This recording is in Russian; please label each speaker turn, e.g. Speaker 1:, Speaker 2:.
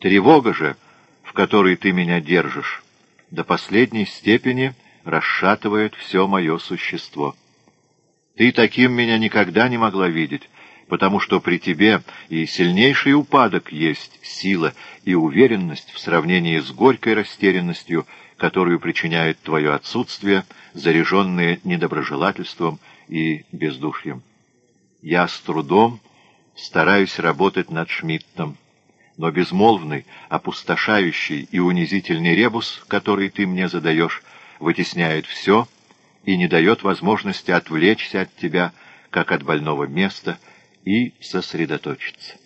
Speaker 1: Тревога же, в которой ты меня держишь, до последней степени расшатывает все мое существо. Ты таким меня никогда не могла видеть, потому что при тебе и сильнейший упадок есть сила и уверенность в сравнении с горькой растерянностью, которую причиняет твое отсутствие, заряженное недоброжелательством и бездушьем. Я с трудом стараюсь работать над Шмидтом, но безмолвный, опустошающий и унизительный ребус, который ты мне задаешь, вытесняет все и не дает возможности отвлечься от тебя, как от больного места, и сосредоточиться.